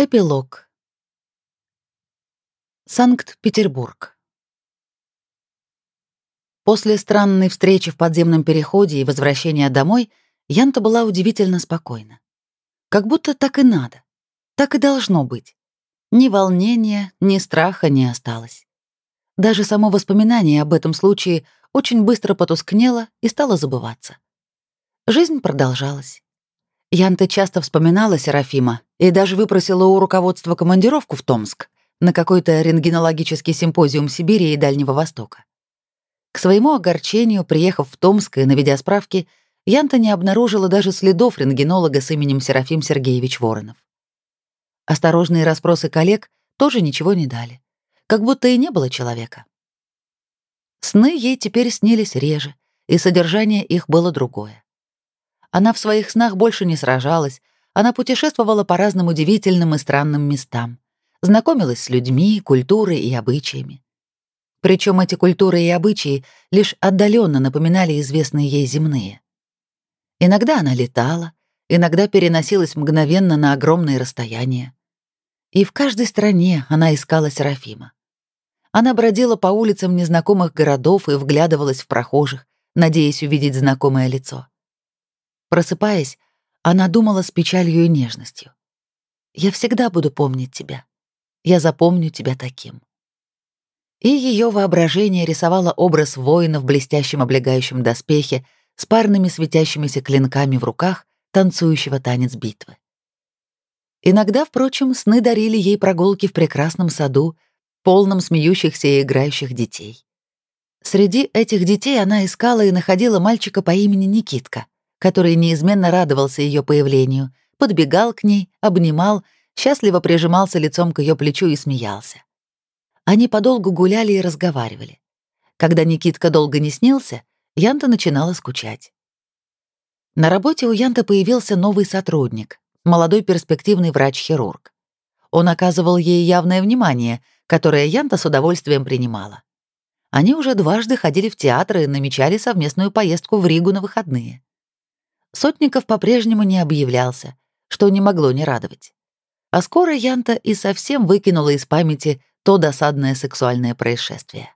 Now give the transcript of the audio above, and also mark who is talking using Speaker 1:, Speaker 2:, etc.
Speaker 1: Эпилог. Санкт-Петербург. После странной встречи в подземном переходе и возвращения домой Янта была удивительно спокойна. Как будто так и надо. Так и должно быть. Ни волнения, ни страха не осталось. Даже само воспоминание об этом случае очень быстро потускнело и стало забываться. Жизнь продолжалась. Янта часто вспоминала Серафима и даже выпросила у руководства командировку в Томск на какой-то рентгенологический симпозиум Сибири и Дальнего Востока. К своему огорчению, приехав в Томск и наведя справки, Янта не обнаружила даже следов рентгенолога с именем Серафим Сергеевич Воронов. Осторожные расспросы коллег тоже ничего не дали, как будто и не было человека. Сны ей теперь снились реже, и содержание их было другое. Она в своих снах больше не сражалась, она путешествовала по разным удивительным и странным местам, знакомилась с людьми, культурой и обычаями. Причем эти культуры и обычаи лишь отдаленно напоминали известные ей земные. Иногда она летала, иногда переносилась мгновенно на огромные расстояния. И в каждой стране она искала Серафима. Она бродила по улицам незнакомых городов и вглядывалась в прохожих, надеясь увидеть знакомое лицо. Просыпаясь, она думала с печалью и нежностью. «Я всегда буду помнить тебя. Я запомню тебя таким». И ее воображение рисовало образ воина в блестящем облегающем доспехе с парными светящимися клинками в руках, танцующего танец битвы. Иногда, впрочем, сны дарили ей прогулки в прекрасном саду, полном смеющихся и играющих детей. Среди этих детей она искала и находила мальчика по имени Никитка — который неизменно радовался ее появлению, подбегал к ней, обнимал, счастливо прижимался лицом к ее плечу и смеялся. Они подолгу гуляли и разговаривали. Когда Никитка долго не снился, Янта начинала скучать. На работе у Янта появился новый сотрудник, молодой перспективный врач-хирург. Он оказывал ей явное внимание, которое Янта с удовольствием принимала. Они уже дважды ходили в театр и намечали совместную поездку в Ригу на выходные. Сотников по-прежнему не объявлялся, что не могло не радовать. А скоро Янта и совсем выкинула из памяти то досадное сексуальное происшествие.